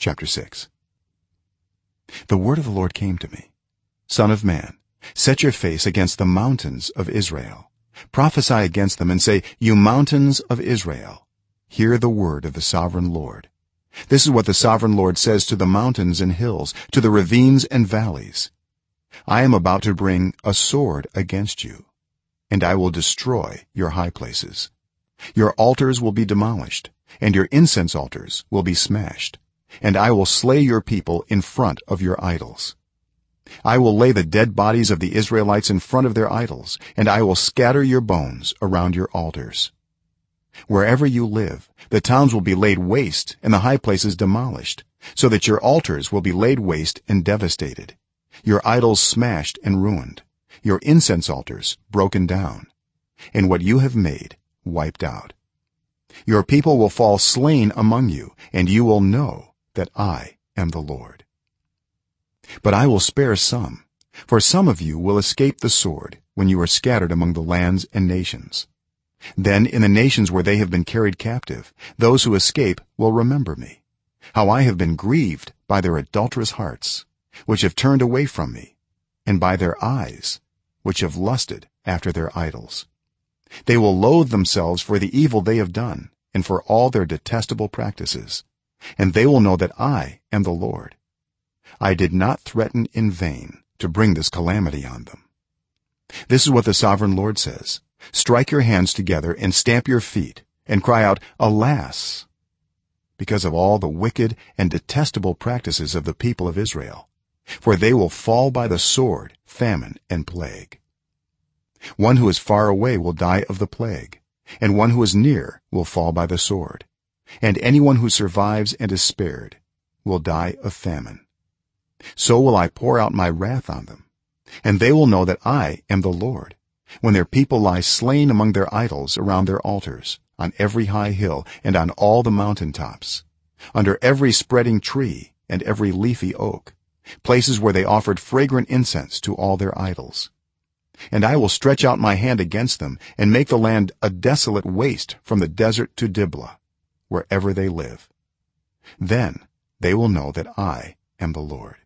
chapter 6 the word of the lord came to me. Son of man set your face against the mountains of israel. Prophesy against them and say you mountains of israel hear the word of the sovereign lord. This is what the sovereign lord says to the mountains and hills to the ravines and valleys. I am about to bring a sword against you and i will destroy your high places. Your altars will be demolished and your incense altars will be smashed and i will slay your people in front of your idols. I will lay the dead bodies of the israelites in front of their idols and i will scatter your bones around your altars. Wherever you live the towns will be laid waste and the high places demolished so that your altars will be laid waste and devastated your idols smashed and ruined your incense altars broken down and what you have made wiped out. Your people will fall slain among you and you will know that i am the lord. But i will spare some for some of you will escape the sword when you are scattered among the lands and nations. Then in the nations where they have been carried captive those who escape will remember me. How i have been grieved by their adulterous hearts which have turned away from me and by their eyes which have lusted after their idols. They will loathe themselves for the evil they have done and for all their detestable practices and they will know that i am the lord. I did not threaten in vain to bring this calamity on them. This is what the sovereign lord says. Strike your hands together and stamp your feet and cry out alas! because of all the wicked and detestable practices of the people of israel for they will fall by the sword famine and plague. One who is far away will die of the plague and one who is near will fall by the sword and anyone who survives and is spared will die of famine. So will i pour out my wrath on them and they will know that i am the lord when their people lie slain among their idols around their altars on every high hill and on all the mountain tops under every spreading tree and every leafy oak places where they offered fragrant incense to all their idols. And i will stretch out my hand against them and make the land a desolate waste from the desert to diblah wherever they live. Then they will know that i am the lord